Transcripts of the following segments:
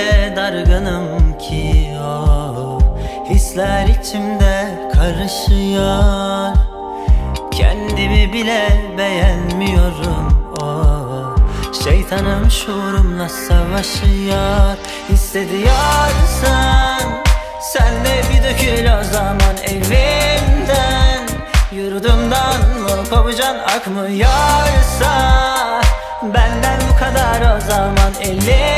öyle dargınım ki oh, Hisler içimde karışıyor. Kendimi bile beğenmiyorum oh, Şeytanım şuurumla savaşıyor. Hissediyorsan sen de bir dökül o zaman evimden. Yurdumdan mı kovucan akmıyorsa Benden bu kadar o zaman elim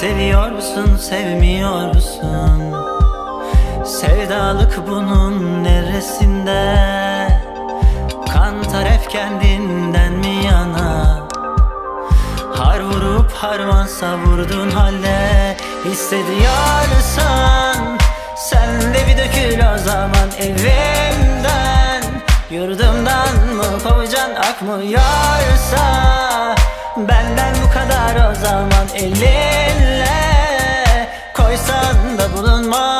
Seviyor musun, sevmiyor musun? Sevdalık bunun neresinde? Kantar hep kendinden mi yana? Har vurup harman savurdun halde Hissediyorsan Sen de bir dökül o zaman evimden Yurdumdan mı kovucan akmıyorsa Benden bu kadar o zaman elinle Koysan da bulunmaz.